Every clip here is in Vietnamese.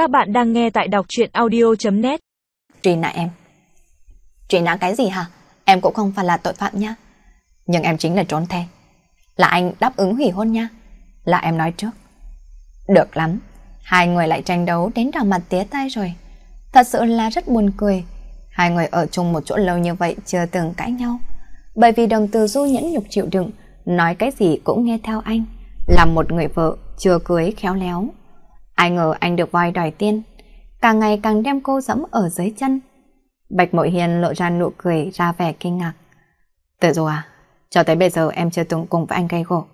Các bạn đang nghe tại đọc truyện audio.net Truy nã em. Truy nã cái gì hả? Em cũng không phải là tội phạm nha. Nhưng em chính là trốn the. Là anh đáp ứng hủy hôn nha. Là em nói trước. Được lắm. Hai người lại tranh đấu đến đỏ mặt tía tay rồi. Thật sự là rất buồn cười. Hai người ở chung một chỗ lâu như vậy chưa từng cãi nhau. Bởi vì đồng từ du nhẫn nhục chịu đựng, nói cái gì cũng nghe theo anh. Là một người vợ chưa cưới khéo léo. Ai ngờ anh được voi đòi tiên, càng ngày càng đem cô dẫm ở dưới chân. Bạch Mội Hiền lộ ra nụ cười ra vẻ kinh ngạc. Tự dù à, cho tới bây giờ em chưa từng cùng với anh gây gỗ.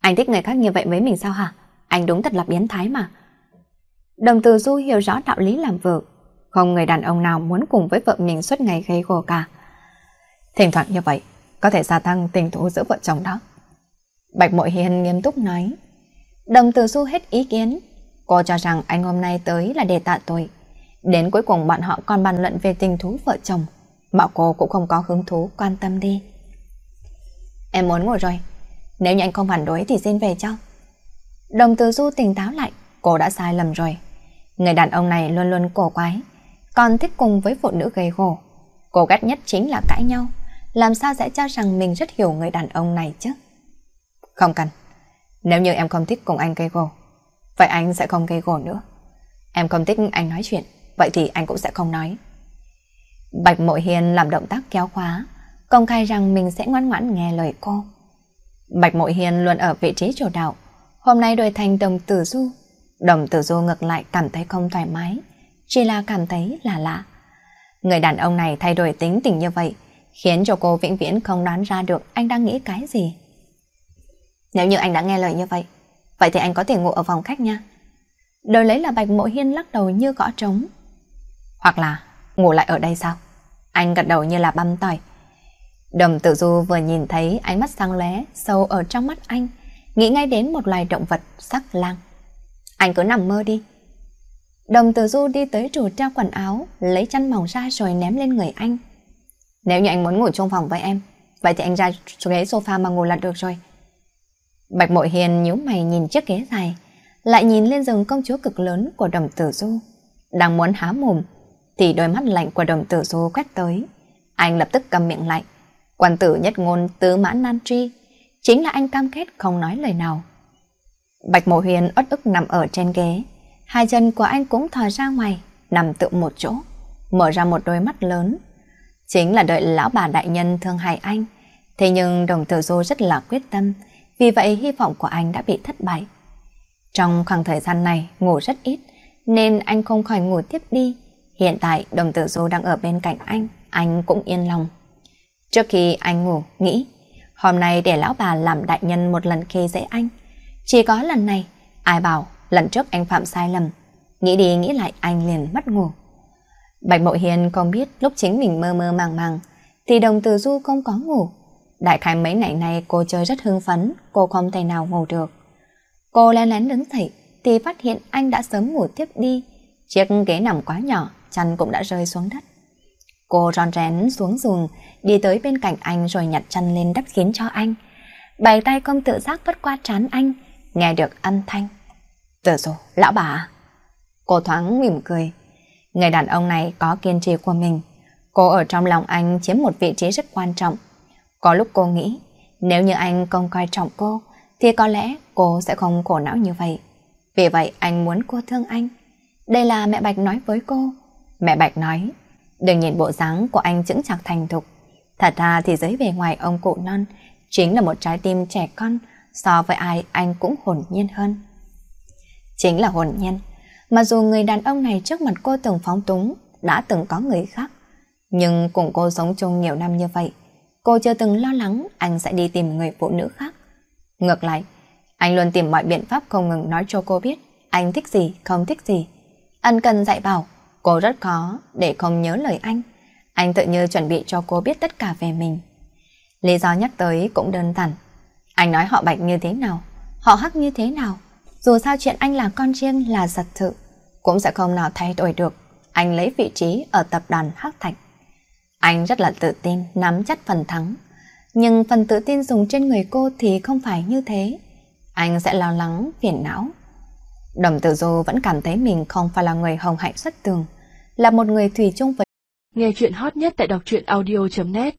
Anh thích người khác như vậy với mình sao hả? Anh đúng thật là biến thái mà. Đồng từ du hiểu rõ đạo lý làm vợ. Không người đàn ông nào muốn cùng với vợ mình suốt ngày gây gỗ cả. Thỉnh thoảng như vậy, có thể gia tăng tình thú giữa vợ chồng đó. Bạch Mội Hiền nghiêm túc nói. Đồng từ du hết ý kiến. Cô cho rằng anh hôm nay tới là để tạ tội. Đến cuối cùng bọn họ còn bàn luận về tình thú vợ chồng. Bảo cô cũng không có hứng thú quan tâm đi. Em muốn ngồi rồi. Nếu như anh không phản đối thì xin về cho. Đồng từ du tỉnh táo lại. Cô đã sai lầm rồi. Người đàn ông này luôn luôn cổ quái. Còn thích cùng với phụ nữ gây khổ Cô ghét nhất chính là cãi nhau. Làm sao sẽ cho rằng mình rất hiểu người đàn ông này chứ? Không cần. Nếu như em không thích cùng anh gây khổ vậy anh sẽ không gây gổ nữa. Em không thích anh nói chuyện, vậy thì anh cũng sẽ không nói. Bạch Mội Hiền làm động tác kéo khóa, công khai rằng mình sẽ ngoan ngoãn nghe lời cô. Bạch Mội Hiền luôn ở vị trí chủ đạo, hôm nay đổi thành đồng tử du. Đồng tử du ngược lại cảm thấy không thoải mái, chỉ là cảm thấy là lạ. Người đàn ông này thay đổi tính tình như vậy, khiến cho cô vĩnh viễn không đoán ra được anh đang nghĩ cái gì. Nếu như anh đã nghe lời như vậy, vậy thì anh có thể ngủ ở phòng khách nha. Đời lấy là Bạch Mộ Hiên lắc đầu như gõ trống. Hoặc là ngủ lại ở đây sao? Anh gật đầu như là băm tỏi. Đồng tử du vừa nhìn thấy ánh mắt sáng lóe sâu ở trong mắt anh, nghĩ ngay đến một loài động vật sắc lang. Anh cứ nằm mơ đi. Đồng tử du đi tới tủ treo quần áo, lấy chăn mỏng ra rồi ném lên người anh. Nếu như anh muốn ngủ trong phòng với em, vậy thì anh ra ghế sofa mà ngủ là được rồi. Bạch Mội Hiền nhíu mày nhìn chiếc ghế dài, lại nhìn lên rừng công chúa cực lớn của đồng tử du. Đang muốn há mồm, thì đôi mắt lạnh của đồng tử du quét tới. Anh lập tức cầm miệng lại. Quan tử nhất ngôn tứ mãn nan tri, chính là anh cam kết không nói lời nào. Bạch Mộ Huyền ớt ức nằm ở trên ghế, hai chân của anh cũng thò ra ngoài, nằm tự một chỗ, mở ra một đôi mắt lớn. Chính là đợi lão bà đại nhân thương hại anh, thế nhưng đồng tử du rất là quyết tâm, vì vậy hy vọng của anh đã bị thất bại. Trong khoảng thời gian này ngủ rất ít nên anh không khỏi ngủ tiếp đi. Hiện tại đồng tử du đang ở bên cạnh anh, anh cũng yên lòng. Trước khi anh ngủ, nghĩ hôm nay để lão bà làm đại nhân một lần khi dễ anh. Chỉ có lần này, ai bảo lần trước anh phạm sai lầm. Nghĩ đi nghĩ lại anh liền mất ngủ. Bạch Mộ Hiền không biết lúc chính mình mơ mơ màng màng thì đồng tử du không có ngủ. Đại khái mấy ngày nay cô chơi rất hưng phấn, cô không thể nào ngủ được. Cô lén lén đứng dậy thì phát hiện anh đã sớm ngủ tiếp đi. Chiếc ghế nằm quá nhỏ, chăn cũng đã rơi xuống đất. Cô ròn rén xuống giường, đi tới bên cạnh anh rồi nhặt chăn lên đắp kín cho anh. Bàn tay không tự giác vất qua trán anh, nghe được âm thanh. Tử rồi, lão bà à? Cô thoáng mỉm cười. Người đàn ông này có kiên trì của mình. Cô ở trong lòng anh chiếm một vị trí rất quan trọng. Có lúc cô nghĩ, nếu như anh không coi trọng cô, thì có lẽ cô sẽ không khổ não như vậy. Vì vậy anh muốn cô thương anh. Đây là mẹ Bạch nói với cô. Mẹ Bạch nói, đừng nhìn bộ dáng của anh chững chạc thành thục. Thật ra thì giới bề ngoài ông cụ non chính là một trái tim trẻ con, so với ai anh cũng hồn nhiên hơn. Chính là hồn nhiên, mà dù người đàn ông này trước mặt cô từng phóng túng, đã từng có người khác, nhưng cùng cô sống chung nhiều năm như vậy, cô chưa từng lo lắng anh sẽ đi tìm người phụ nữ khác. Ngược lại, anh luôn tìm mọi biện pháp không ngừng nói cho cô biết anh thích gì, không thích gì. Anh cần dạy bảo, cô rất khó để không nhớ lời anh. Anh tự như chuẩn bị cho cô biết tất cả về mình. Lý do nhắc tới cũng đơn giản. Anh nói họ bạch như thế nào, họ hắc như thế nào. Dù sao chuyện anh là con riêng là giật sự, cũng sẽ không nào thay đổi được. Anh lấy vị trí ở tập đoàn Hắc Thạch. Anh rất là tự tin, nắm chắc phần thắng. Nhưng phần tự tin dùng trên người cô thì không phải như thế. Anh sẽ lo lắng, phiền não. Đồng tử du vẫn cảm thấy mình không phải là người hồng hạnh xuất tường, là một người thủy chung với... Nghe chuyện hot nhất tại đọc truyện audio.net